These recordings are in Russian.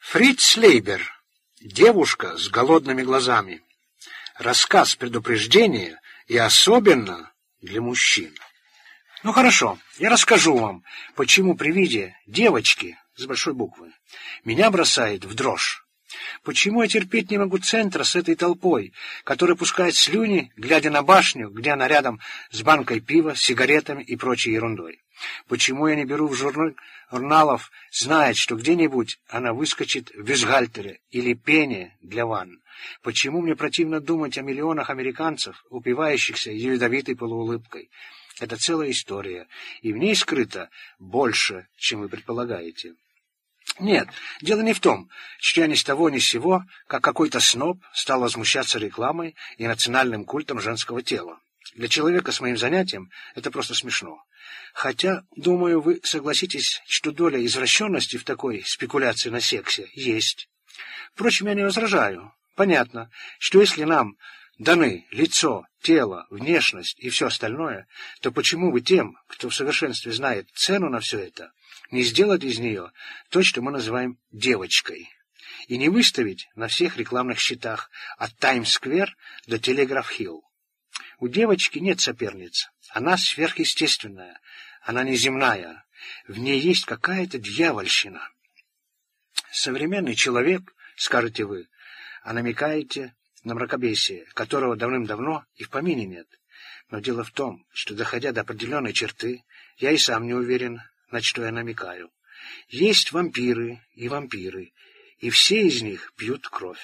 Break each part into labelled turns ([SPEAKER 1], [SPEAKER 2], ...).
[SPEAKER 1] Фриц Лейбер. Девушка с голодными глазами. Рассказ предупреждения и особенно для мужчин. Ну хорошо, я расскажу вам, почему при виде девочки с большой буквы меня бросает в дрожь. Почему я терпеть не могу центра с этой толпой, которая пускает слюни, глядя на башню, где она рядом с банкой пива, сигаретами и прочей ерундой? Почему я не беру в журнал журналов, знает, что где-нибудь она выскочит в бюстгальтере или пене для ванн? Почему мне противно думать о миллионах американцев, упивающихся ядовитой полуулыбкой? Это целая история, и в ней скрыто больше, чем вы предполагаете. Нет, дело не в том, что я ни с того ни с сего, как какой-то сноб, стал возмущаться рекламой и национальным культом женского тела. Для человека с моим занятием это просто смешно. Хотя, думаю, вы согласитесь, что доля извращенности в такой спекуляции на сексе есть. Впрочем, я не возражаю. Понятно, что если нам даны лицо, тело, внешность и все остальное, то почему бы тем, кто в совершенстве знает цену на все это, не сделать из нее то, что мы называем девочкой, и не выставить на всех рекламных счетах от Таймс-сквер до Телеграф-хилл? У девочки нет соперниц. Она сверхъестественная. Она неземная. В ней есть какая-то дьявольщина. Современный человек, скажете вы, а намекаете на мракобесие, которого давным-давно и в помине нет. Но дело в том, что, доходя до определенной черты, я и сам не уверен, на что я намекаю. Есть вампиры и вампиры, и все из них пьют кровь.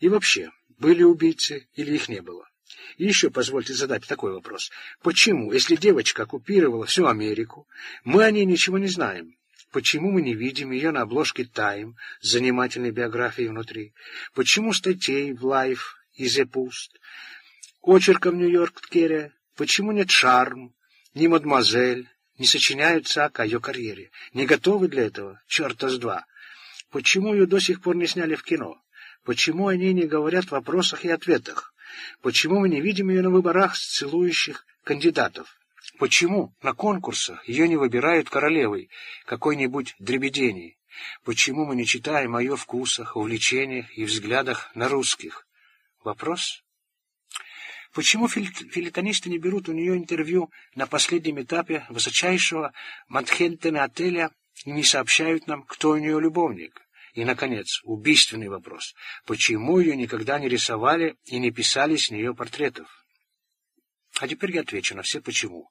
[SPEAKER 1] И вообще, были убийцы или их не было? И еще позвольте задать такой вопрос. Почему, если девочка оккупировала всю Америку, мы о ней ничего не знаем? Почему мы не видим ее на обложке «Тайм» с занимательной биографией внутри? Почему статей в «Лайф» и «The Post»? Очерка в «Нью-Йоркере»? Почему ни «Шарм», ни «Мадемуазель», не сочиняются о ее карьере? Не готовы для этого? Черта с два! Почему ее до сих пор не сняли в кино? Почему они не говорят в вопросах и ответах? Почему мы не видим ее на выборах с целующих кандидатов? Почему на конкурсах ее не выбирают королевой какой-нибудь дребедени? Почему мы не читаем о ее вкусах, увлечениях и взглядах на русских? Вопрос? Почему филитонисты не берут у нее интервью на последнем этапе высочайшего Манхэттена отеля и не сообщают нам, кто у нее любовник? И, наконец, убийственный вопрос. Почему ее никогда не рисовали и не писали с нее портретов? А теперь я отвечу на все «почему».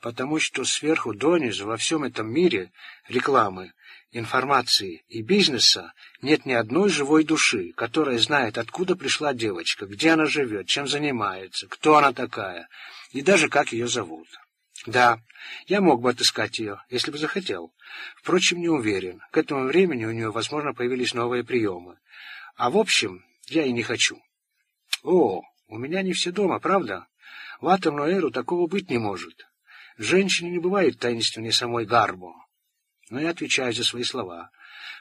[SPEAKER 1] Потому что сверху донизу во всем этом мире рекламы, информации и бизнеса нет ни одной живой души, которая знает, откуда пришла девочка, где она живет, чем занимается, кто она такая и даже как ее зовут. Да, я мог бы отыскать ее, если бы захотел. Впрочем, не уверен. К этому времени у нее, возможно, появились новые приемы. А в общем, я и не хочу. О, у меня не все дома, правда? В атомную эру такого быть не может. Женщине не бывает таинственнее самой Гарбо. Но я отвечаю за свои слова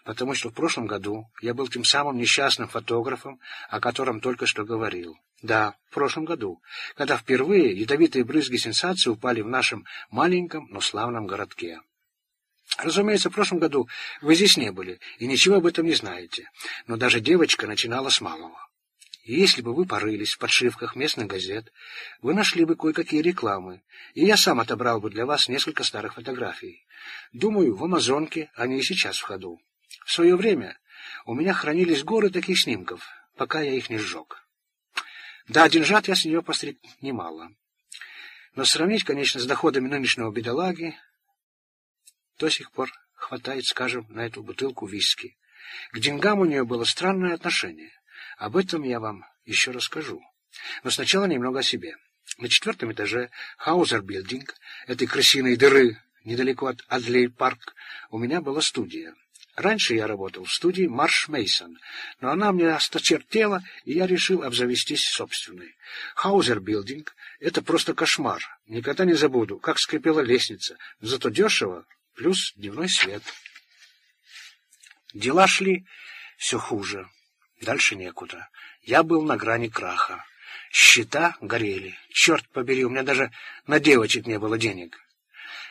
[SPEAKER 1] потому что в прошлом году я был тем самым несчастным фотографом, о котором только что говорил. Да, в прошлом году, когда впервые ядовитые брызги сенсации упали в нашем маленьком, но славном городке. Разумеется, в прошлом году вы здесь не были и ничего об этом не знаете, но даже девочка начинала с малого. И если бы вы порылись в подшивках местных газет, вы нашли бы кое-какие рекламы, и я сам отобрал бы для вас несколько старых фотографий. Думаю, в Амазонке они и сейчас в ходу. В свое время у меня хранились горы таких снимков, пока я их не сжег. Да, деньжат я с нее постриг немало. Но сравнить, конечно, с доходами нынешнего бедолаги до сих пор хватает, скажем, на эту бутылку виски. К деньгам у нее было странное отношение. Об этом я вам еще расскажу. Но сначала немного о себе. На четвертом этаже Хаузер Билдинг, этой крысиной дыры, недалеко от Адлей Парк, у меня была студия. Раньше я работал в студии Марш Мейсон, но она мне осточертела, и я решил обзавестись собственной. Хаузер Билдинг — это просто кошмар. Никогда не забуду, как скрипела лестница. Зато дешево, плюс дневной свет. Дела шли все хуже. Дальше некуда. Я был на грани краха. Счета горели. Черт побери, у меня даже на девочек не было денег.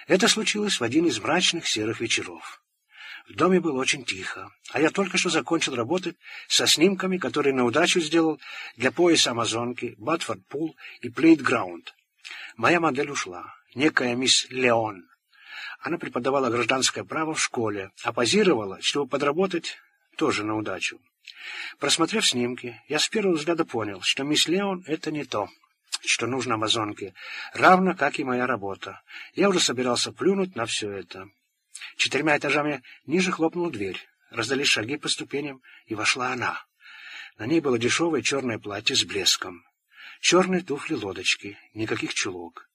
[SPEAKER 1] Это случилось в один из мрачных серых вечеров. В доме было очень тихо, а я только что закончил работать со снимками, которые на удачу сделал для пояса Амазонки, Батфорд Пул и Плейтграунд. Моя модель ушла, некая мисс Леон. Она преподавала гражданское право в школе, а позировала, чтобы подработать тоже на удачу. Просмотрев снимки, я с первого взгляда понял, что мисс Леон — это не то, что нужно Амазонке, равно как и моя работа. Я уже собирался плюнуть на все это. Четырьмя этажами ниже хлопнула дверь. Раздались шаги по ступеням, и вошла она. На ней было дешевое черное платье с блеском. Черные туфли-лодочки, никаких чулок.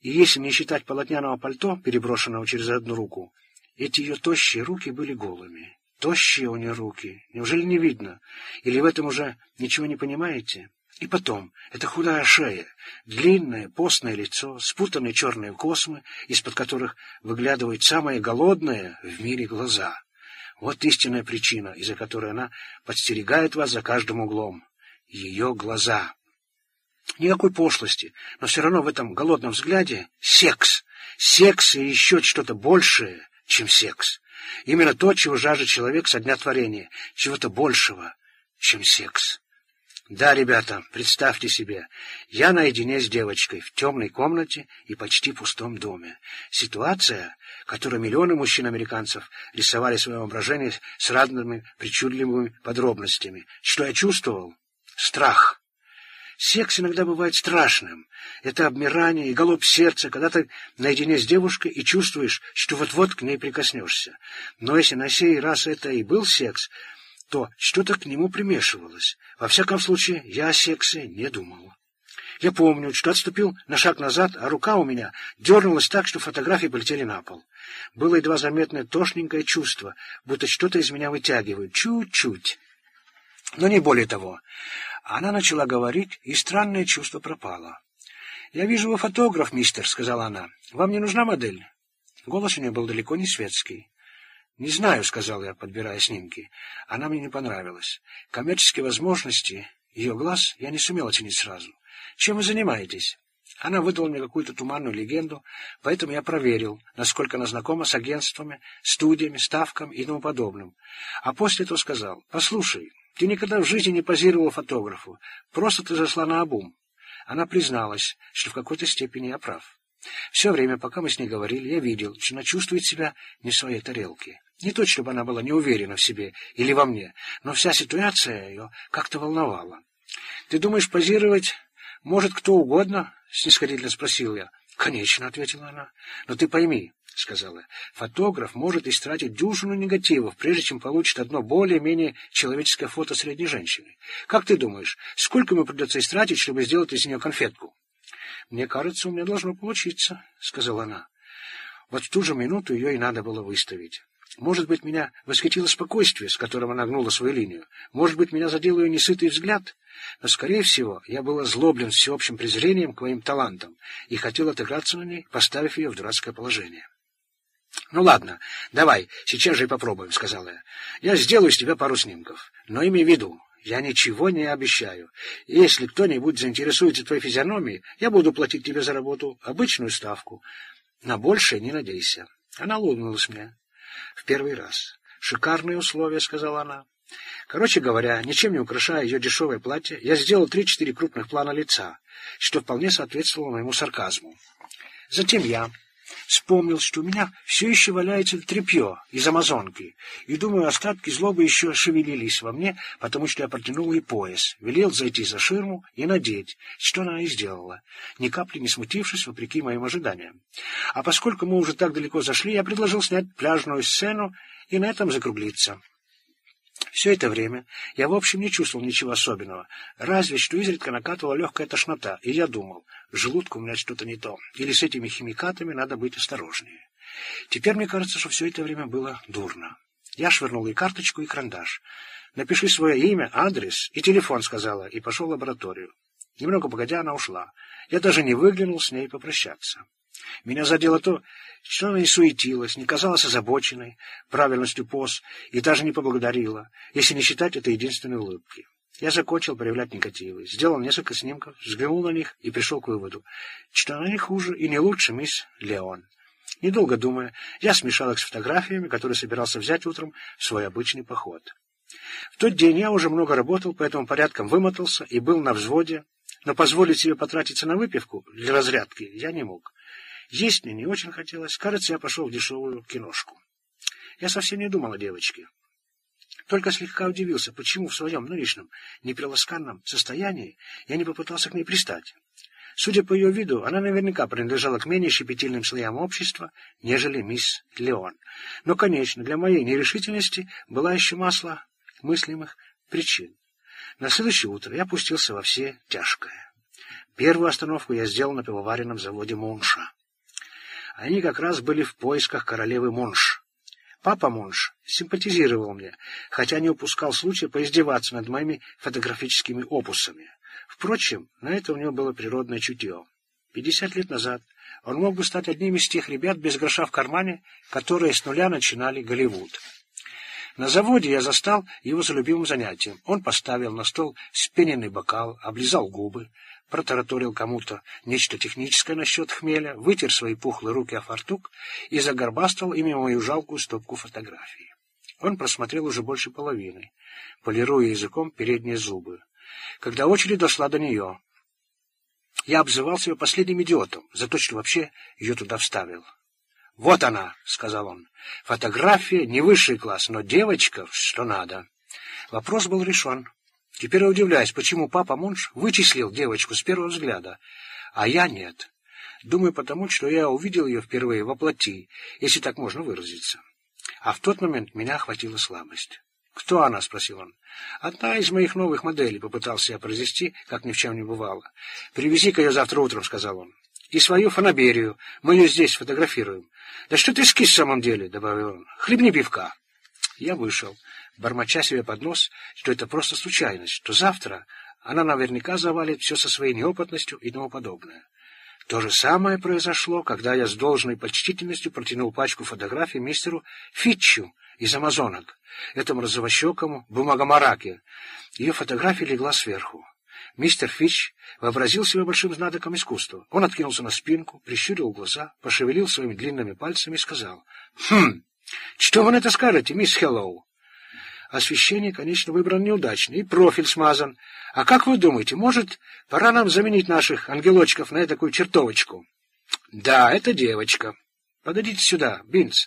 [SPEAKER 1] И если не считать полотняного пальто, переброшенного через одну руку, эти ее тощие руки были голыми. Тощие у нее руки. Неужели не видно? Или в этом уже ничего не понимаете? И потом, это худая шея, длинное постное лицо, спутанные черные космы, из-под которых выглядывают самые голодные в мире глаза. Вот истинная причина, из-за которой она подстерегает вас за каждым углом. Ее глаза. Никакой пошлости, но все равно в этом голодном взгляде секс. Секс и еще что-то большее, чем секс. Именно то, чего жаждет человек со дня творения, чего-то большего, чем секс. Да, ребята, представьте себе, я наедине с девочкой в темной комнате и почти пустом доме. Ситуация, которую миллионы мужчин-американцев рисовали в своем воображении с разными причудливыми подробностями. Что я чувствовал? Страх. Секс иногда бывает страшным. Это обмирание и голубь сердца, когда ты наедине с девушкой и чувствуешь, что вот-вот к ней прикоснешься. Но если на сей раз это и был секс, то что-то к нему примешивалось. Во всяком случае, я о сексе не думал. Я помню, что отступил на шаг назад, а рука у меня дернулась так, что фотографии полетели на пол. Было едва заметное тошненькое чувство, будто что-то из меня вытягивают, чуть-чуть. Но не более того. Она начала говорить, и странное чувство пропало. «Я вижу, вы фотограф, мистер», — сказала она. «Вам не нужна модель?» Голос у нее был далеко не светский. «Не знаю», — сказал я, подбирая снимки. Она мне не понравилась. Коммерческие возможности ее глаз я не сумел оценить сразу. «Чем вы занимаетесь?» Она выдала мне какую-то туманную легенду, поэтому я проверил, насколько она знакома с агентствами, студиями, ставками и тому подобным. А после этого сказал, «Послушай, ты никогда в жизни не позировал фотографу, просто ты зашла на обум». Она призналась, что в какой-то степени я прав. Все время, пока мы с ней говорили, я видел, что она чувствует себя не в своей тарелке. Не то, чтобы она была не уверена в себе или во мне, но вся ситуация ее как-то волновала. «Ты думаешь, позировать может кто угодно?» — снисходительно спросил я. «Конечно», — ответила она. «Но ты пойми», — сказала, — «фотограф может истратить дюжину негативов, прежде чем получит одно более-менее человеческое фото средней женщины. Как ты думаешь, сколько ему придется истратить, чтобы сделать из нее конфетку?» «Мне кажется, у меня должно получиться», — сказала она. Вот в ту же минуту ее и надо было выставить. Может быть, меня восхитило спокойствие, с которым она гнула свою линию. Может быть, меня задел ее несытый взгляд. Но, скорее всего, я был озлоблен всеобщим презрением к моим талантам и хотел отыграться на ней, поставив ее в дурацкое положение. — Ну ладно, давай, сейчас же и попробуем, — сказала я. — Я сделаю с тебя пару снимков, но имей в виду, я ничего не обещаю. Если кто-нибудь заинтересуется твоей физиономией, я буду платить тебе за работу обычную ставку. На большее не надейся. Она улыбнулась мне. В первый раз. Шикарные условия, сказала она. Короче говоря, ничем не украшая ее дешевое платье, я сделал три-четыре крупных плана лица, что вполне соответствовало моему сарказму. Затем я Вспомнил, что у меня все еще валяется тряпье из амазонки, и, думаю, остатки злобы еще шевелились во мне, потому что я протянул ей пояс, велел зайти за ширму и надеть, что она и сделала, ни капли не смутившись, вопреки моим ожиданиям. А поскольку мы уже так далеко зашли, я предложил снять пляжную сцену и на этом закруглиться. Все это время я в общем не чувствовал ничего особенного, разве что изредка накатывала легкая тошнота, и я думал, в у меня что-то не то, или с этими химикатами надо быть осторожнее. Теперь мне кажется, что все это время было дурно. Я швырнул ей карточку и карандаш. «Напиши свое имя, адрес и телефон», — сказала, и пошел в лабораторию. Немного погодя, она ушла. Я даже не выглянул с ней попрощаться. Меня задело то, что она не суетилась, не казалась озабоченной правильностью поз и даже не поблагодарила, если не считать этой единственной улыбки. Я закончил проявлять негативы, сделал несколько снимков, взглянул на них и пришел к выводу, что она не хуже и не лучше мисс Леон. Недолго думая, я смешал их с фотографиями, которые собирался взять утром в свой обычный поход. В тот день я уже много работал, поэтому порядком вымотался и был на взводе, но позволить себе потратиться на выпивку для разрядки я не мог. Есть мне не очень хотелось. Кажется, я пошел в дешевую киношку. Я совсем не думал о девочке. Только слегка удивился, почему в своем нынешнем неприласканном состоянии я не попытался к ней пристать. Судя по ее виду, она наверняка принадлежала к менее щепетильным слоям общества, нежели мисс Леон. Но, конечно, для моей нерешительности была еще масло мыслимых причин. На следующее утро я пустился во все тяжкое. Первую остановку я сделал на пивоваренном заводе Монша. Они как раз были в поисках королевы Монш. Папа Монш симпатизировал мне, хотя не упускал случая поиздеваться над моими фотографическими опусами. Впрочем, на это у него было природное чутье. Пятьдесят лет назад он мог бы стать одним из тех ребят без гроша в кармане, которые с нуля начинали Голливуд. На заводе я застал его за любимым занятием. Он поставил на стол спененный бокал, облизал губы, протараторил кому-то нечто техническое насчет хмеля, вытер свои пухлые руки о фартук и загорбастал ими мою жалкую стопку фотографий. Он просмотрел уже больше половины, полируя языком передние зубы. Когда очередь дошла до нее, я обзывал себя последним идиотом за то, что вообще ее туда вставил. «Вот она», — сказал он. «Фотография не высший класс, но девочка, что надо». Вопрос был решен. Теперь я удивляюсь, почему папа Монш вычислил девочку с первого взгляда, а я нет. Думаю, потому что я увидел ее впервые во плоти, если так можно выразиться. А в тот момент меня охватила слабость. «Кто она?» — спросил он. «Одна из моих новых моделей», — попытался я произвести, как ни в чем не бывало. «Привези-ка ее завтра утром», — сказал он и свою фанаберию. Мы ее здесь фотографируем. Да что ты скис в самом деле, — добавил он. Хлебни пивка. Я вышел, бормоча себе под нос, что это просто случайность, что завтра она наверняка завалит все со своей неопытностью и тому подобное. То же самое произошло, когда я с должной почтительностью протянул пачку фотографий мистеру Фитчу из «Амазонок», этому розовощекому бумагомараке. Ее фотография легла сверху. Мистер Фич вообразил себя большим знатоком искусства. Он откинулся на спинку, прищурил глаза, пошевелил своими длинными пальцами и сказал, «Хм, что вы на это скажете, мисс Хеллоу?» Освещение, конечно, выбрано неудачно, и профиль смазан. А как вы думаете, может, пора нам заменить наших ангелочков на такую чертовочку? Да, это девочка. Подойдите сюда, Бинц.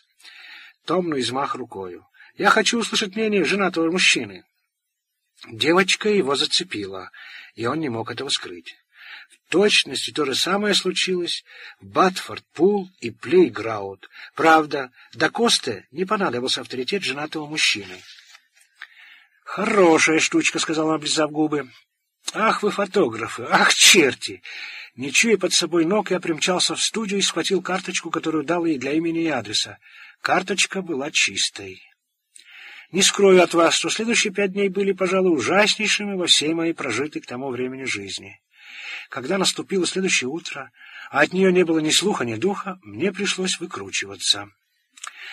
[SPEAKER 1] Томный измах рукою. Я хочу услышать мнение женатого мужчины. Девочка его зацепила, и он не мог этого скрыть. В точности то же самое случилось в Батфорд-Пул и Плейграуд. Правда, до Косте не понадобился авторитет женатого мужчины. «Хорошая штучка», — сказал он, облизав губы. «Ах вы фотографы! Ах, черти!» Не чуя под собой ног, я примчался в студию и схватил карточку, которую дал ей для имени и адреса. Карточка была чистой. Не скрою от вас, что следующие пять дней были, пожалуй, ужаснейшими во всей моей прожитой к тому времени жизни. Когда наступило следующее утро, а от нее не было ни слуха, ни духа, мне пришлось выкручиваться.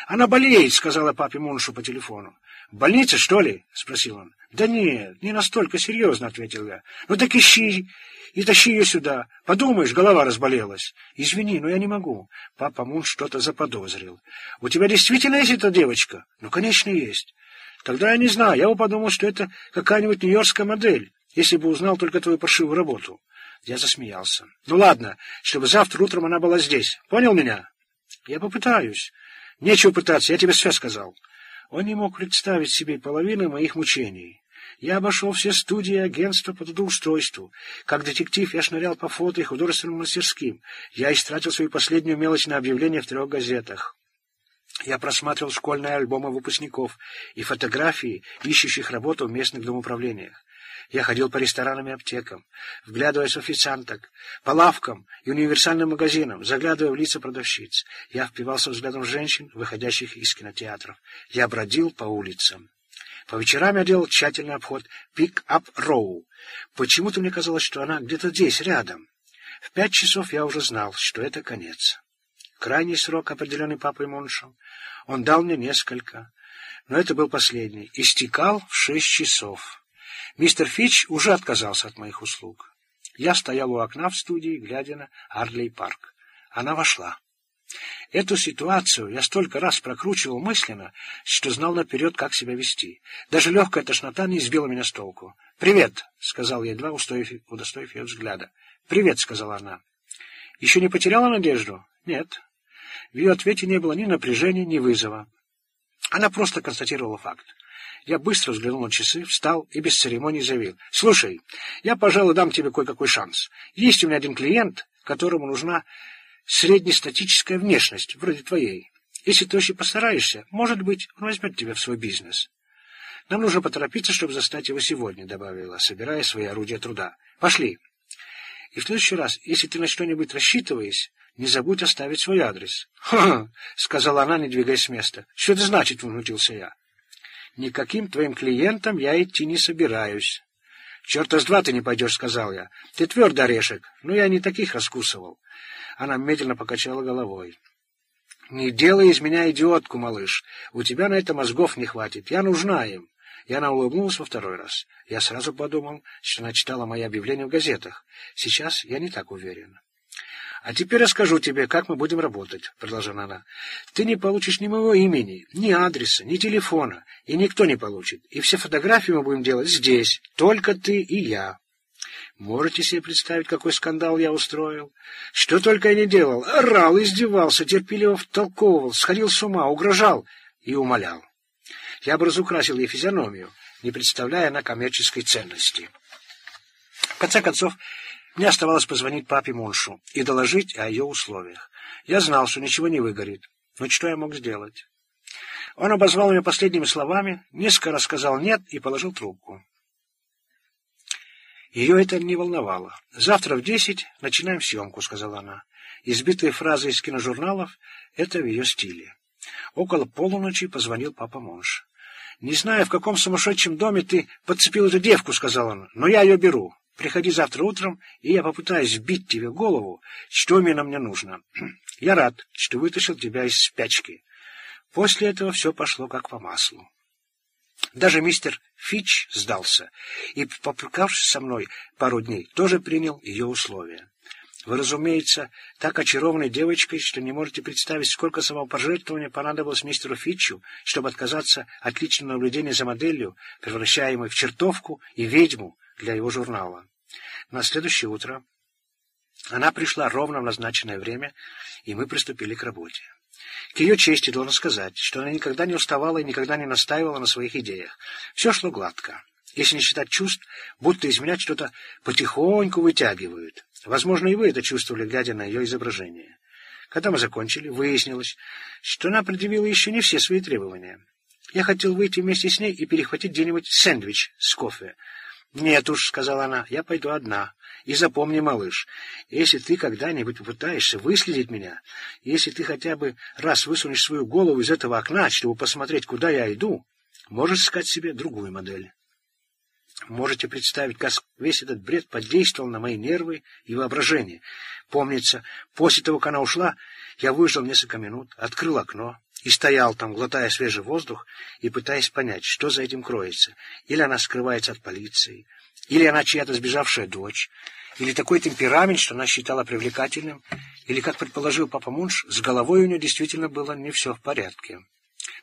[SPEAKER 1] «Она болеет», — сказала папе Моншу по телефону. «В больнице, что ли?» — спросил он. «Да нет, не настолько серьезно», — ответил я. «Ну так ищи и тащи ее сюда. Подумаешь, голова разболелась». «Извини, но я не могу». Папа Мун что-то заподозрил. «У тебя действительно есть эта девочка?» «Ну, конечно, есть. Тогда я не знаю, я бы подумал, что это какая-нибудь нью-йоркская модель, если бы узнал только твою паршивую работу. Я засмеялся. Ну ладно, чтобы завтра утром она была здесь. Понял меня? Я попытаюсь. Нечего пытаться, я тебе все сказал. Он не мог представить себе половины моих мучений. Я обошел все студии и агентства по трудоустройству. Как детектив я шнырял по фото и художественным мастерским. Я истратил свою последнюю мелочь на объявление в трех газетах. Я просматривал школьные альбомы выпускников и фотографии, ищущих работу в местных домоуправлениях. Я ходил по ресторанам и аптекам, вглядываясь в официанток, по лавкам и универсальным магазинам, заглядывая в лица продавщиц. Я впивался взглядом женщин, выходящих из кинотеатров. Я бродил по улицам. По вечерам я делал тщательный обход Пик-Ап-Роу. Почему-то мне казалось, что она где-то здесь, рядом. В пять часов я уже знал, что это конец крайний срок, определенный папой Моншем. Он дал мне несколько, но это был последний. Истекал в шесть часов. Мистер Фич уже отказался от моих услуг. Я стоял у окна в студии, глядя на Арлей парк. Она вошла. Эту ситуацию я столько раз прокручивал мысленно, что знал наперед, как себя вести. Даже легкая тошнота не сбила меня с толку. «Привет!» — сказал я, едва устоив, удостоив ее взгляда. «Привет!» — сказала она. «Еще не потеряла надежду?» «Нет». В ее ответе не было ни напряжения, ни вызова. Она просто констатировала факт. Я быстро взглянул на часы, встал и без церемоний заявил. «Слушай, я, пожалуй, дам тебе кое-какой шанс. Есть у меня один клиент, которому нужна среднестатическая внешность, вроде твоей. Если ты очень постараешься, может быть, он возьмет тебя в свой бизнес. Нам нужно поторопиться, чтобы застать его сегодня, — добавила, собирая свои орудия труда. Пошли. И в следующий раз, если ты на что-нибудь рассчитываешь, не забудь оставить свой адрес. — Ха-ха, — сказала она, не двигаясь с места. — Что это значит? — возмутился я. — Никаким твоим клиентам я идти не собираюсь. — Черта с два ты не пойдешь, — сказал я. — Ты твердый орешек, но я не таких раскусывал. Она медленно покачала головой. — Не делай из меня идиотку, малыш. У тебя на это мозгов не хватит. Я нужна им. И она улыбнулась во второй раз. Я сразу подумал, что она читала мои объявления в газетах. Сейчас я не так уверен. «А теперь расскажу тебе, как мы будем работать», — продолжала она. «Ты не получишь ни моего имени, ни адреса, ни телефона, и никто не получит. И все фотографии мы будем делать здесь, только ты и я. Можете себе представить, какой скандал я устроил? Что только я не делал. Орал, издевался, терпеливо втолковывал, сходил с ума, угрожал и умолял. Я бы разукрасил ей физиономию, не представляя на коммерческой ценности. В конце концов, мне оставалось позвонить папе Муншу и доложить о ее условиях. Я знал, что ничего не выгорит. Но что я мог сделать? Он обозвал меня последними словами, несколько раз сказал «нет» и положил трубку. Ее это не волновало. «Завтра в десять начинаем съемку», — сказала она. Избитые фразы из киножурналов — это в ее стиле. Около полуночи позвонил папа Монш. «Не знаю, в каком сумасшедшем доме ты подцепил эту девку», — сказал он, — «но я ее беру. Приходи завтра утром, и я попытаюсь вбить тебе голову, что именно мне нужно. Я рад, что вытащил тебя из спячки». После этого все пошло как по маслу. Даже мистер Фич сдался и, попрыкавшись со мной пару дней, тоже принял ее условия. Вы, разумеется, так очарованы девочкой, что не можете представить, сколько самопожертвования понадобилось мистеру Фитчу, чтобы отказаться от личного наблюдения за моделью, превращаемой в чертовку и ведьму для его журнала. На следующее утро она пришла ровно в назначенное время, и мы приступили к работе. К ее чести должен сказать, что она никогда не уставала и никогда не настаивала на своих идеях. Все шло гладко. Если не считать чувств, будто из меня что-то потихоньку вытягивают. Возможно, и вы это чувствовали, глядя на ее изображение. Когда мы закончили, выяснилось, что она предъявила еще не все свои требования. Я хотел выйти вместе с ней и перехватить где-нибудь сэндвич с кофе. «Нет уж», — сказала она, — «я пойду одна. И запомни, малыш, если ты когда-нибудь попытаешься выследить меня, если ты хотя бы раз высунешь свою голову из этого окна, чтобы посмотреть, куда я иду, можешь искать себе другую модель». Можете представить, как весь этот бред подействовал на мои нервы и воображение. Помнится, после того, как она ушла, я выждал несколько минут, открыл окно и стоял там, глотая свежий воздух и пытаясь понять, что за этим кроется. Или она скрывается от полиции, или она чья-то сбежавшая дочь, или такой темперамент, что она считала привлекательным, или, как предположил папа Мунш, с головой у нее действительно было не все в порядке.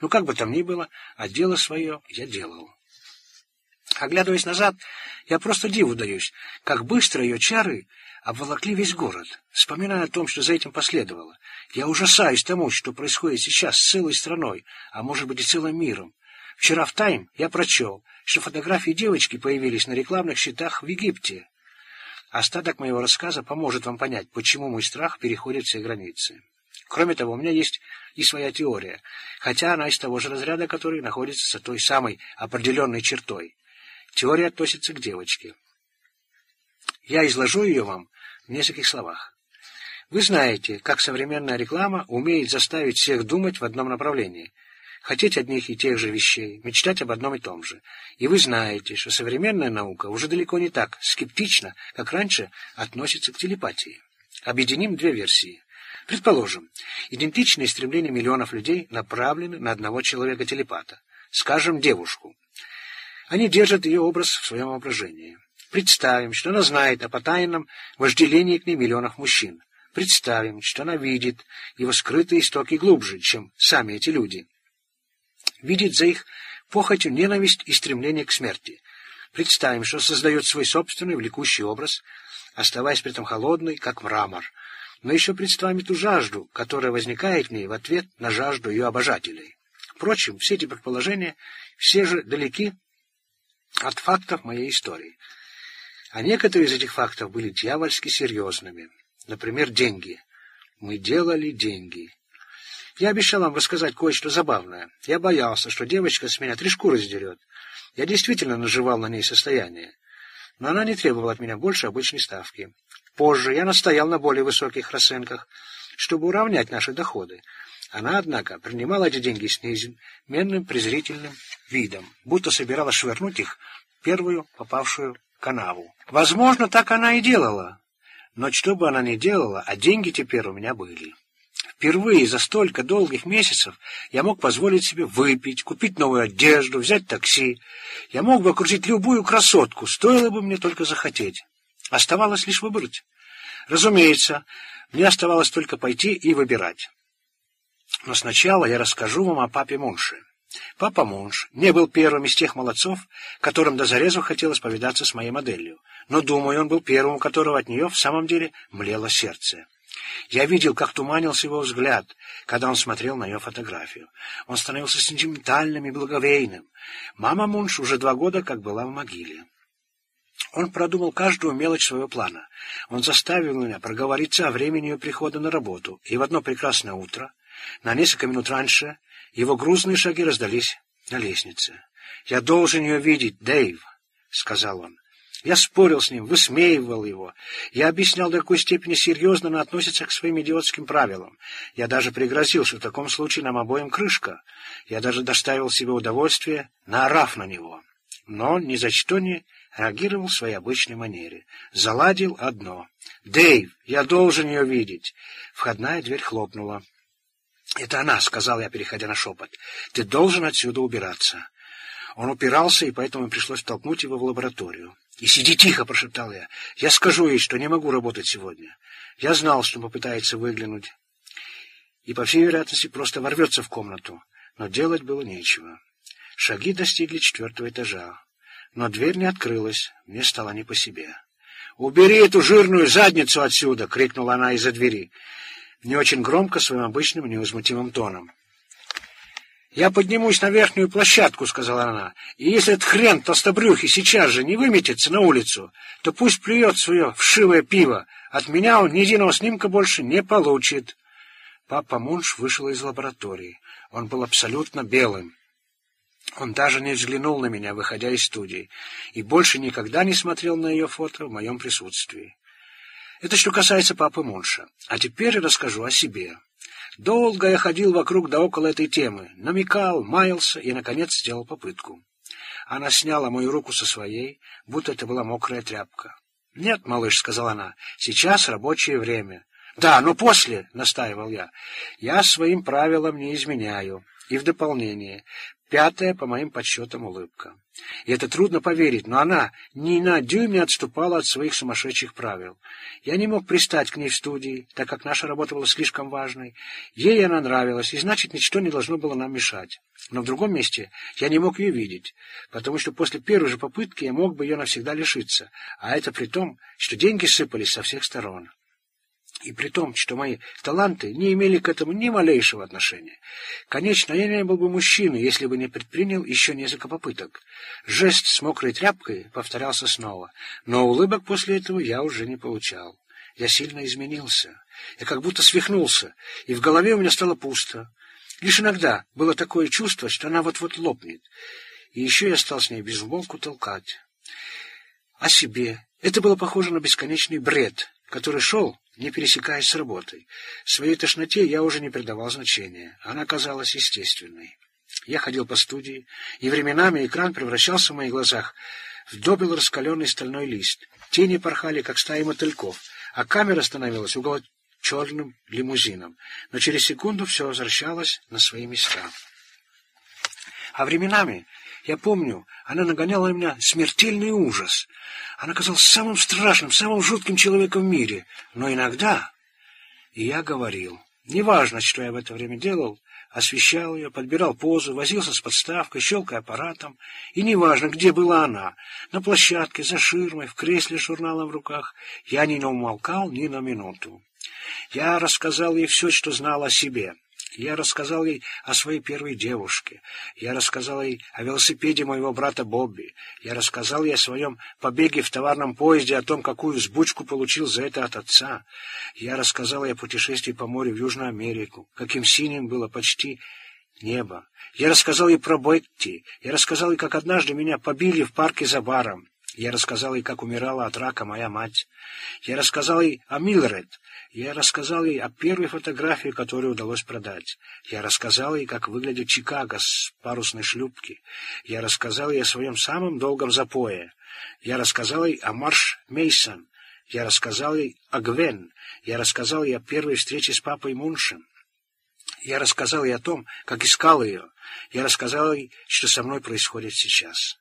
[SPEAKER 1] Ну, как бы там ни было, а дело свое я делал. Оглядываясь назад, я просто диву даюсь, как быстро ее чары обволокли весь город. Вспоминая о том, что за этим последовало, я ужасаюсь тому, что происходит сейчас с целой страной, а может быть и целым миром. Вчера в «Тайм» я прочел, что фотографии девочки появились на рекламных щитах в Египте. Остаток моего рассказа поможет вам понять, почему мой страх переходит все границы. Кроме того, у меня есть и своя теория, хотя она из того же разряда, который находится за той самой определенной чертой. Теория относится к девочке. Я изложу ее вам в нескольких словах. Вы знаете, как современная реклама умеет заставить всех думать в одном направлении, хотеть одних и тех же вещей, мечтать об одном и том же. И вы знаете, что современная наука уже далеко не так скептично, как раньше, относится к телепатии. Объединим две версии. Предположим, идентичные стремления миллионов людей направлены на одного человека-телепата, скажем, девушку. Они держат ее образ в своем воображении. Представим, что она знает о потайном вожделении к ней миллионов мужчин. представим, что она видит его скрытые истоки глубже, чем сами эти люди. Видит за их похотью ненависть и стремление к смерти. Представим, что создает свой собственный влекущий образ, оставаясь при этом холодной, как мрамор. Но еще представим ту жажду, которая возникает в ней в ответ на жажду ее обожателей. Впрочем, все эти предположения все же далеки от фактов моей истории. А некоторые из этих фактов были дьявольски серьезными. Например, деньги. Мы делали деньги. Я обещал вам рассказать кое-что забавное. Я боялся, что девочка с меня три шкуры сдерет. Я действительно наживал на ней состояние. Но она не требовала от меня больше обычной ставки. Позже я настоял на более высоких расценках, чтобы уравнять наши доходы. Она, однако, принимала эти деньги с неизменным презрительным видом, будто собиралась швырнуть их в первую попавшую канаву. Возможно, так она и делала. Но что бы она ни делала, а деньги теперь у меня были. Впервые за столько долгих месяцев я мог позволить себе выпить, купить новую одежду, взять такси. Я мог бы окружить любую красотку, стоило бы мне только захотеть. Оставалось лишь выбрать. Разумеется, мне оставалось только пойти и выбирать. Но сначала я расскажу вам о папе Монше. Папа Монш не был первым из тех молодцов, которым до зарезу хотелось повидаться с моей моделью, но, думаю, он был первым, у которого от нее в самом деле млело сердце. Я видел, как туманился его взгляд, когда он смотрел на ее фотографию. Он становился сентиментальным и благовейным. Мама Мунш уже два года как была в могиле. Он продумал каждую мелочь своего плана. Он заставил меня проговориться о времени ее прихода на работу, и в одно прекрасное утро, на несколько минут раньше, его грузные шаги раздались на лестнице. «Я должен ее видеть, Дэйв», — сказал он. Я спорил с ним, высмеивал его. Я объяснял, до какой степени серьезно она относится к своим идиотским правилам. Я даже пригрозил, что в таком случае нам обоим крышка. Я даже доставил себе удовольствие, наорав на него. Но ни за что не реагировал в своей обычной манере. Заладил одно. «Дэйв, я должен ее видеть!» Входная дверь хлопнула. «Это она», — сказал я, переходя на шепот. «Ты должен отсюда убираться». Он упирался, и поэтому пришлось толкнуть его в лабораторию. «И сиди тихо!» — прошептал я. «Я скажу ей, что не могу работать сегодня». Я знал, что попытается выглянуть, и, по всей вероятности, просто ворвется в комнату, но делать было нечего. Шаги достигли четвертого этажа, но дверь не открылась, мне стало не по себе. «Убери эту жирную задницу отсюда!» — крикнула она из-за двери, не очень громко, своим обычным невозмутимым тоном. «Я поднимусь на верхнюю площадку», — сказала она, — «и если этот хрен толстобрюхий сейчас же не выметится на улицу, то пусть плюет свое вшивое пиво. От меня он ни единого снимка больше не получит». Папа Мунш вышел из лаборатории. Он был абсолютно белым. Он даже не взглянул на меня, выходя из студии, и больше никогда не смотрел на ее фото в моем присутствии. Это что касается папы Мунша. А теперь расскажу о себе. Долго я ходил вокруг да около этой темы, намекал, маялся и, наконец, сделал попытку. Она сняла мою руку со своей, будто это была мокрая тряпка. — Нет, малыш, — сказала она, — сейчас рабочее время. — Да, но после, — настаивал я, — я своим правилам не изменяю. И в дополнение, Пятая, по моим подсчетам, улыбка. И это трудно поверить, но она ни на дюйм не отступала от своих сумасшедших правил. Я не мог пристать к ней в студии, так как наша работа была слишком важной. Ей она нравилась, и значит, ничто не должно было нам мешать. Но в другом месте я не мог ее видеть, потому что после первой же попытки я мог бы ее навсегда лишиться, а это при том, что деньги сыпались со всех сторон. И при том, что мои таланты не имели к этому ни малейшего отношения. Конечно, я не был бы мужчиной, если бы не предпринял еще несколько попыток. Жест с мокрой тряпкой повторялся снова, но улыбок после этого я уже не получал. Я сильно изменился. Я как будто свихнулся, и в голове у меня стало пусто. Лишь иногда было такое чувство, что она вот-вот лопнет. И еще я стал с ней безумолку толкать. О себе. Это было похоже на бесконечный бред, который шел не пересекаясь с работой. Своей тошноте я уже не придавал значения. Она казалась естественной. Я ходил по студии, и временами экран превращался в моих глазах в добел раскаленный стальной лист. Тени порхали, как стаи мотыльков, а камера становилась угол лимузином. Но через секунду все возвращалось на свои места. А временами я помню, она нагоняла на меня смертельный ужас. Она казалась самым страшным, самым жутким человеком в мире. Но иногда И я говорил. Неважно, что я в это время делал, освещал ее, подбирал позу, возился с подставкой, щелкая аппаратом. И неважно, где была она, на площадке, за ширмой, в кресле с журналом в руках, я не умолкал ни на минуту. Я рассказал ей все, что знал о себе. Я рассказал ей о своей первой девушке. Я рассказал ей о велосипеде моего брата Бобби. Я рассказал ей о своем побеге в товарном поезде, о том, какую взбучку получил за это от отца. Я рассказал ей о путешествии по морю в Южную Америку, каким синим было почти небо. Я рассказал ей про Бетти. Я рассказал ей, как однажды меня побили в парке за баром. Я рассказал ей, как умирала от рака моя мать. Я рассказал ей о Милред. Я рассказал ей о первой фотографии, которую удалось продать. Я рассказал ей, как выглядит Чикаго с парусной шлюпки. Я рассказал ей о своем самом долгом запое. Я рассказал ей о Марш Мейсон. Я рассказал ей о Гвен. Я рассказал ей о первой встрече с папой Муншем. Я рассказал ей о том, как искал ее. Я рассказал ей, что со мной происходит сейчас.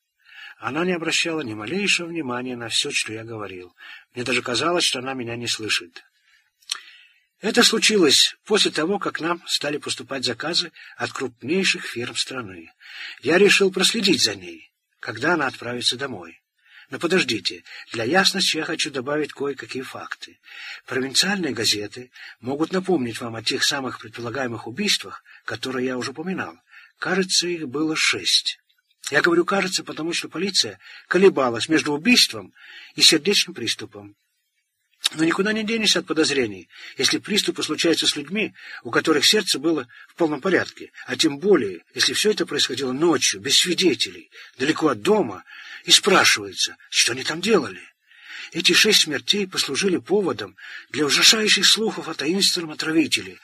[SPEAKER 1] Она не обращала ни малейшего внимания на все, что я говорил. Мне даже казалось, что она меня не слышит. Это случилось после того, как нам стали поступать заказы от крупнейших фирм страны. Я решил проследить за ней, когда она отправится домой. Но подождите, для ясности я хочу добавить кое-какие факты. Провинциальные газеты могут напомнить вам о тех самых предполагаемых убийствах, которые я уже упоминал. Кажется, их было шесть. Я говорю «кажется», потому что полиция колебалась между убийством и сердечным приступом. Но никуда не денешься от подозрений, если приступы случаются с людьми, у которых сердце было в полном порядке, а тем более, если все это происходило ночью, без свидетелей, далеко от дома, и спрашивается, что они там делали. Эти шесть смертей послужили поводом для ужасающих слухов о таинственном отравителе,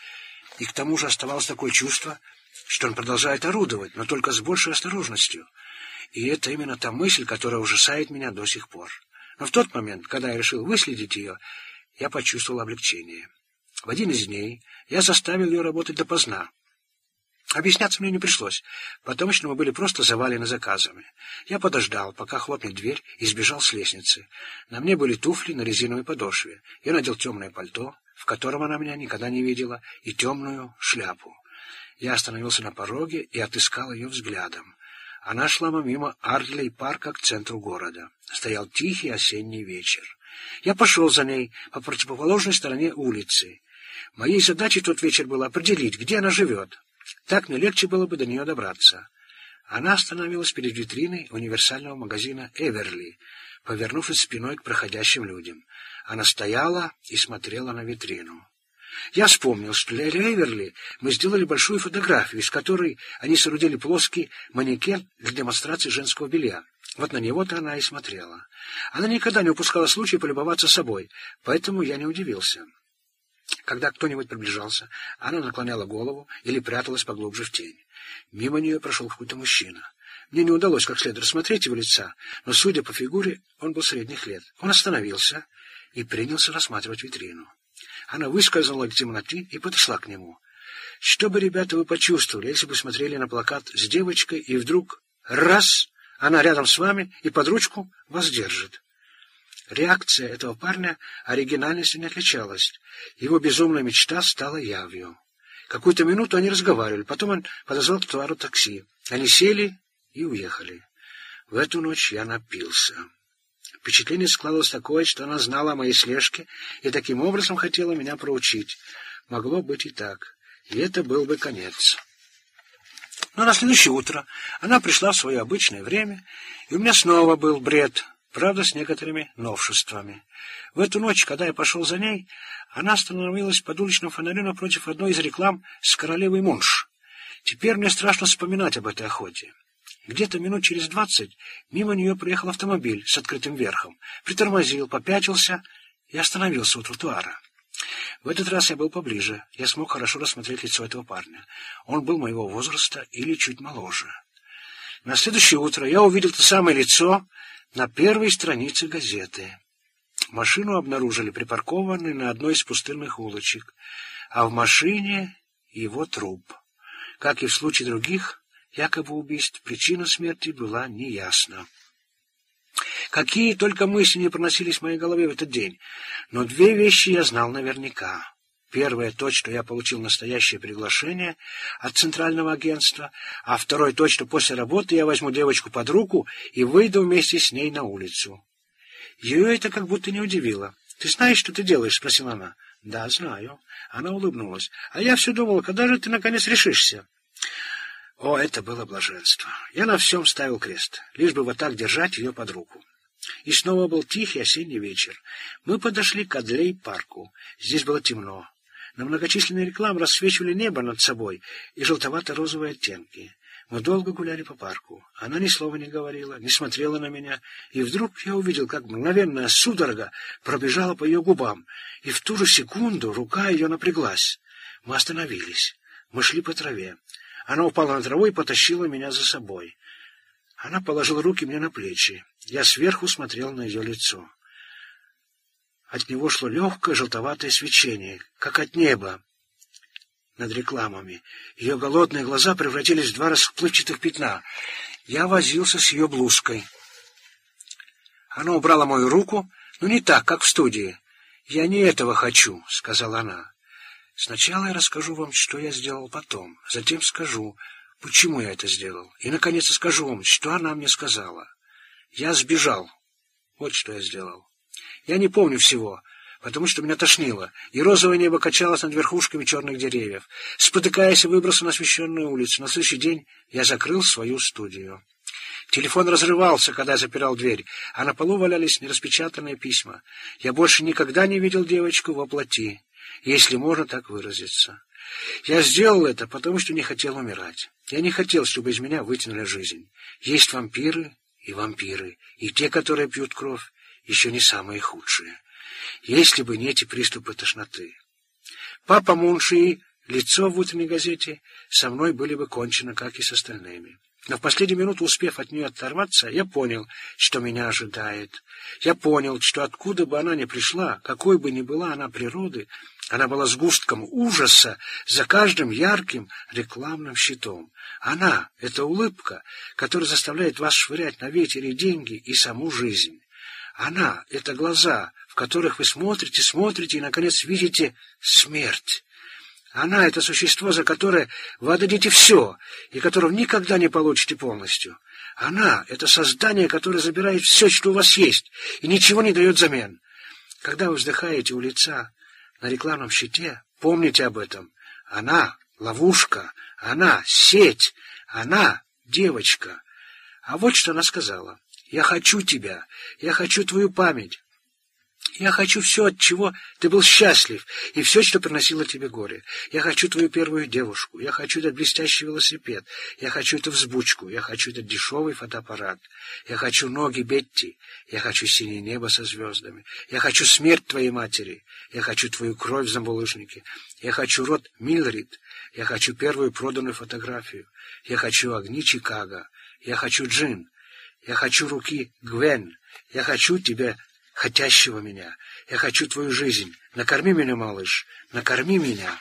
[SPEAKER 1] и к тому же оставалось такое чувство, что он продолжает орудовать, но только с большей осторожностью. И это именно та мысль, которая ужасает меня до сих пор. Но в тот момент, когда я решил выследить ее, я почувствовал облегчение. В один из дней я заставил ее работать допоздна. Объясняться мне не пришлось, потому что мы были просто завалены заказами. Я подождал, пока хлопнет дверь, и сбежал с лестницы. На мне были туфли на резиновой подошве. Я надел темное пальто, в котором она меня никогда не видела, и темную шляпу. Я остановился на пороге и отыскал ее взглядом. Она шла мимо Ардлей парка к центру города. Стоял тихий осенний вечер. Я пошел за ней по противоположной стороне улицы. Моей задачей тот вечер было определить, где она живет. Так мне легче было бы до нее добраться. Она остановилась перед витриной универсального магазина «Эверли», повернувшись спиной к проходящим людям. Она стояла и смотрела на витрину. Я вспомнил, что для Эверли мы сделали большую фотографию, из которой они соорудили плоский манекен для демонстрации женского белья. Вот на него-то она и смотрела. Она никогда не упускала случая полюбоваться собой, поэтому я не удивился. Когда кто-нибудь приближался, она наклоняла голову или пряталась поглубже в тень. Мимо нее прошел какой-то мужчина. Мне не удалось как следует рассмотреть его лица, но, судя по фигуре, он был средних лет. Он остановился и принялся рассматривать витрину. Она выскользнула к темноте и подошла к нему. Что бы, ребята, вы почувствовали, если бы смотрели на плакат с девочкой, и вдруг раз она рядом с вами и под ручку вас держит? Реакция этого парня оригинальностью не отличалась. Его безумная мечта стала явью. Какую-то минуту они разговаривали, потом он подозвал к тротуару такси. Они сели и уехали. В эту ночь я напился. Впечатление складывалось такое, что она знала о моей слежке и таким образом хотела меня проучить. Могло быть и так. И это был бы конец. Но на следующее утро она пришла в свое обычное время, и у меня снова был бред, правда, с некоторыми новшествами. В эту ночь, когда я пошел за ней, она остановилась под уличным фонарем напротив одной из реклам с королевой Мунш. Теперь мне страшно вспоминать об этой охоте. Где-то минут через двадцать мимо нее приехал автомобиль с открытым верхом, притормозил, попятился и остановился у тротуара. В этот раз я был поближе, я смог хорошо рассмотреть лицо этого парня. Он был моего возраста или чуть моложе. На следующее утро я увидел то самое лицо на первой странице газеты. Машину обнаружили припаркованной на одной из пустынных улочек, а в машине его труп. Как и в случае других якобы убийств, причина смерти была неясна. Какие только мысли не проносились в моей голове в этот день, но две вещи я знал наверняка. Первое — то, что я получил настоящее приглашение от Центрального агентства, а второе — то, что после работы я возьму девочку под руку и выйду вместе с ней на улицу. Ее это как будто не удивило. «Ты знаешь, что ты делаешь?» — спросила она. «Да, знаю». Она улыбнулась. «А я все думала, когда же ты наконец решишься?» О, это было блаженство. Я на всем ставил крест, лишь бы вот так держать ее под руку. И снова был тихий осенний вечер. Мы подошли к Адлей-парку. Здесь было темно. На многочисленные рекламы рассвечивали небо над собой и желтовато-розовые оттенки. Мы долго гуляли по парку. Она ни слова не говорила, не смотрела на меня. И вдруг я увидел, как мгновенная судорога пробежала по ее губам. И в ту же секунду рука ее напряглась. Мы остановились. Мы шли по траве. Она упала на траву и потащила меня за собой. Она положила руки мне на плечи. Я сверху смотрел на ее лицо. От него шло легкое желтоватое свечение, как от неба над рекламами. Ее голодные глаза превратились в два расплывчатых пятна. Я возился с ее блузкой. Она убрала мою руку, но не так, как в студии. «Я не этого хочу», — сказала она. «Сначала я расскажу вам, что я сделал потом, затем скажу, почему я это сделал, и, наконец, скажу вам, что она мне сказала. Я сбежал. Вот что я сделал. Я не помню всего, потому что меня тошнило, и розовое небо качалось над верхушками черных деревьев. Спотыкаясь, выбрался на освещенную улицу. На следующий день я закрыл свою студию. Телефон разрывался, когда я запирал дверь, а на полу валялись нераспечатанные письма. Я больше никогда не видел девочку во плоти, если можно так выразиться. Я сделал это, потому что не хотел умирать. Я не хотел, чтобы из меня вытянули жизнь. Есть вампиры и вампиры, и те, которые пьют кровь, еще не самые худшие. Если бы не эти приступы тошноты. Папа Мунши, лицо в утренней газете, со мной были бы кончено, как и с остальными. Но в последнюю минуту, успев от нее оторваться, я понял, что меня ожидает. Я понял, что откуда бы она ни пришла, какой бы ни была она природы, она была сгустком ужаса за каждым ярким рекламным щитом. Она — это улыбка, которая заставляет вас швырять на ветере деньги и саму жизнь. Она — это глаза, в которых вы смотрите, смотрите и, наконец, видите смерть. Она — это существо, за которое вы отдадите все, и которого никогда не получите полностью. Она — это создание, которое забирает все, что у вас есть, и ничего не дает взамен. Когда вы вздыхаете у лица на рекламном щите, помните об этом. Она — ловушка, она — сеть, она — девочка. А вот что она сказала. «Я хочу тебя, я хочу твою память, я хочу все, от чего ты был счастлив, и все, что приносило тебе горе. Я хочу твою первую девушку, я хочу этот блестящий велосипед, я хочу эту взбучку, я хочу этот дешевый фотоаппарат, я хочу ноги Бетти, я хочу синее небо со звездами, я хочу смерть твоей матери, я хочу твою кровь в замбулыжнике, я хочу рот Милрид, я хочу первую проданную фотографию, я хочу огни Чикаго, я хочу джин, я хочу руки Гвен, я хочу тебя хотящего меня. Я хочу твою жизнь. Накорми меня, малыш, накорми меня».